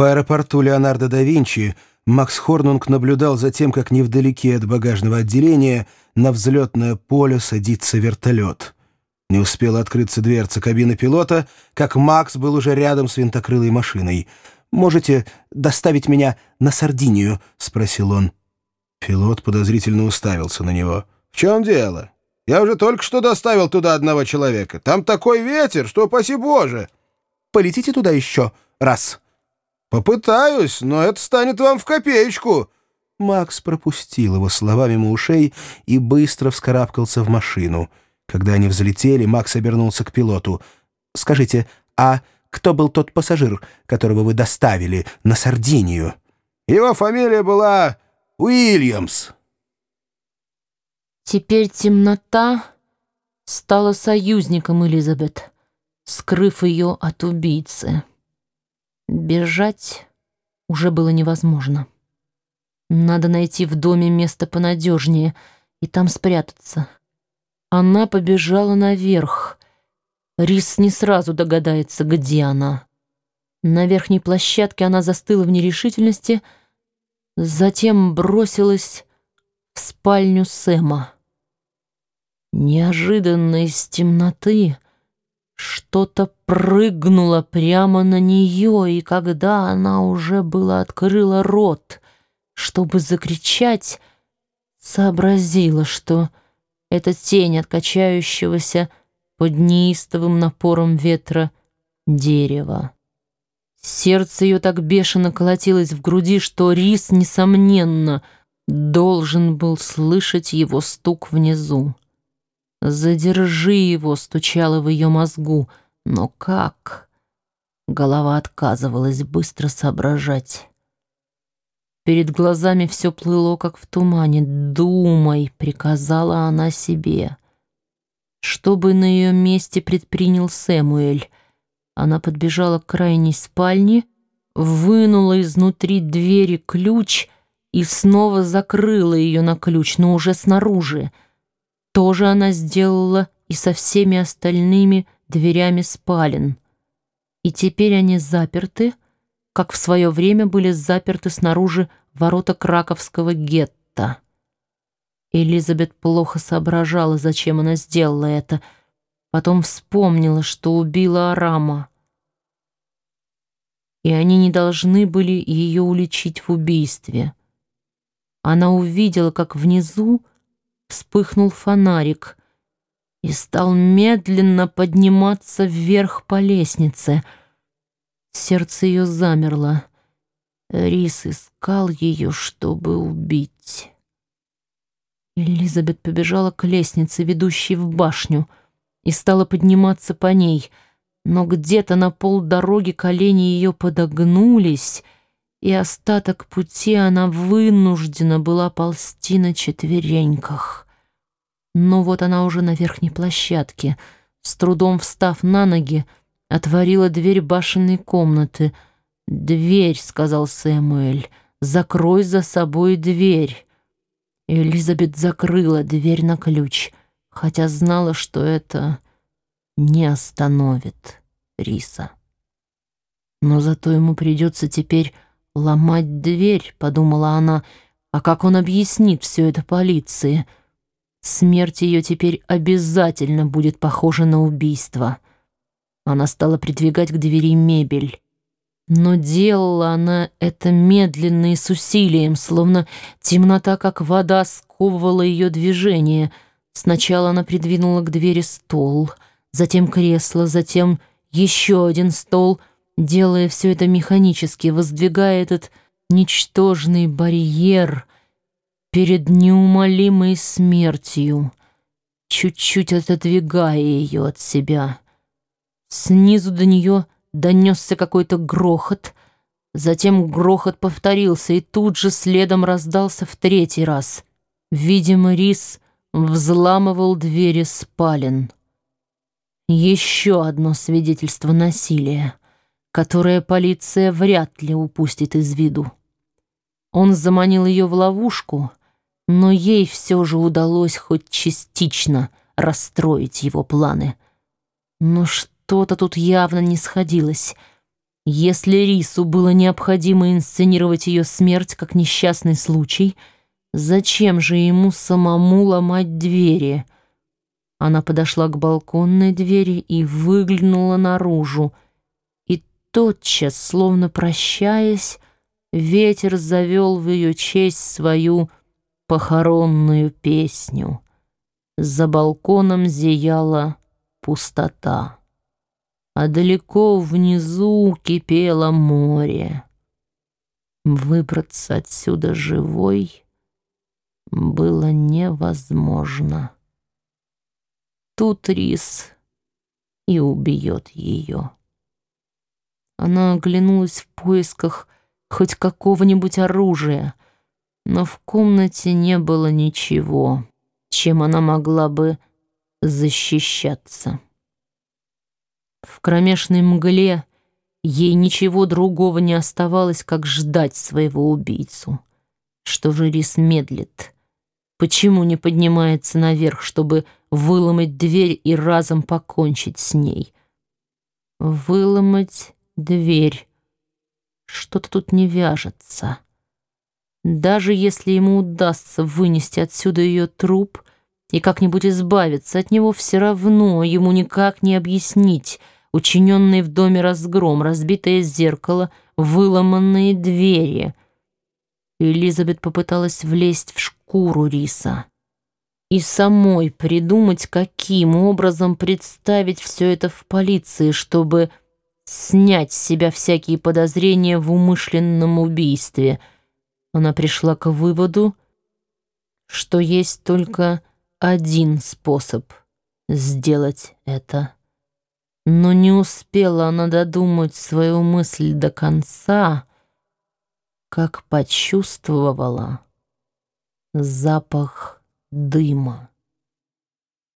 В аэропорту Леонардо да Винчи Макс Хорнунг наблюдал за тем, как невдалеке от багажного отделения на взлетное поле садится вертолет. Не успела открыться дверца кабины пилота, как Макс был уже рядом с винтокрылой машиной. «Можете доставить меня на Сардинию?» — спросил он. Пилот подозрительно уставился на него. «В чем дело? Я уже только что доставил туда одного человека. Там такой ветер, что, упаси Боже!» «Полетите туда еще раз?» «Попытаюсь, но это станет вам в копеечку». Макс пропустил его слова мимо ушей и быстро вскарабкался в машину. Когда они взлетели, Макс обернулся к пилоту. «Скажите, а кто был тот пассажир, которого вы доставили на Сардинию?» «Его фамилия была Уильямс». Теперь темнота стала союзником Элизабет, скрыв ее от убийцы. Бежать уже было невозможно. Надо найти в доме место понадежнее и там спрятаться. Она побежала наверх. Рис не сразу догадается, где она. На верхней площадке она застыла в нерешительности, затем бросилась в спальню Сэма. Неожиданно из темноты что-то прыгнуло прямо на нее, и когда она уже была открыла рот, чтобы закричать, сообразила, что это тень от качающегося под неистовым напором ветра дерева. Сердце ее так бешено колотилось в груди, что Рис, несомненно, должен был слышать его стук внизу. «Задержи его!» — стучало в ее мозгу. Но как? Голова отказывалась быстро соображать. Перед глазами все плыло, как в тумане. «Думай!» — приказала она себе. Что бы на ее месте предпринял Сэмуэль? Она подбежала к крайней спальне, вынула изнутри двери ключ и снова закрыла ее на ключ, но уже снаружи — то же она сделала и со всеми остальными дверями спален. И теперь они заперты, как в свое время были заперты снаружи ворота краковского гетто. Элизабет плохо соображала, зачем она сделала это. Потом вспомнила, что убила Арама. И они не должны были ее уличить в убийстве. Она увидела, как внизу вспыхнул фонарик и стал медленно подниматься вверх по лестнице. Сердце ее замерло. Рис искал ее, чтобы убить. Элизабет побежала к лестнице, ведущей в башню, и стала подниматься по ней, но где-то на полдороги колени ее подогнулись, и остаток пути она вынуждена была ползти на четвереньках. Но вот она уже на верхней площадке, с трудом встав на ноги, отворила дверь башенной комнаты. «Дверь», — сказал Сэмуэль, — «закрой за собой дверь». Элизабет закрыла дверь на ключ, хотя знала, что это не остановит Риса. Но зато ему придется теперь «Ломать дверь», — подумала она, — «а как он объяснит все это полиции?» Смерть ее теперь обязательно будет похожа на убийство. Она стала придвигать к двери мебель. Но делала она это медленно и с усилием, словно темнота, как вода, сковывала ее движение. Сначала она придвинула к двери стол, затем кресло, затем еще один стол — делая все это механически, воздвигая этот ничтожный барьер перед неумолимой смертью, чуть-чуть отодвигая ее от себя. Снизу до нее донесся какой-то грохот, затем грохот повторился и тут же следом раздался в третий раз. Видимо, Рис взламывал двери спален. Еще одно свидетельство насилия которое полиция вряд ли упустит из виду. Он заманил ее в ловушку, но ей все же удалось хоть частично расстроить его планы. Но что-то тут явно не сходилось. Если Рису было необходимо инсценировать ее смерть как несчастный случай, зачем же ему самому ломать двери? Она подошла к балконной двери и выглянула наружу, тотчас, словно прощаясь, ветер завел в ее честь свою похоронную песню. За балконом зияла пустота а далеко внизу кипело море. Выбраться отсюда живой было невозможно. Тут Рис и убьет ее. Она оглянулась в поисках хоть какого-нибудь оружия, но в комнате не было ничего, чем она могла бы защищаться. В кромешной мгле ей ничего другого не оставалось, как ждать своего убийцу. Что же Рис медлит? Почему не поднимается наверх, чтобы выломать дверь и разом покончить с ней? Выломать дверь. Что-то тут не вяжется. Даже если ему удастся вынести отсюда ее труп — и как-нибудь избавиться от него все равно ему никак не объяснить учиненный в доме разгром, разбитое зеркало, выломанные двери. Элизабет попыталась влезть в шкуру риса и самой придумать, каким образом представить все это в полиции, чтобы снять с себя всякие подозрения в умышленном убийстве. Она пришла к выводу, что есть только один способ сделать это. Но не успела она додумать свою мысль до конца, как почувствовала запах дыма.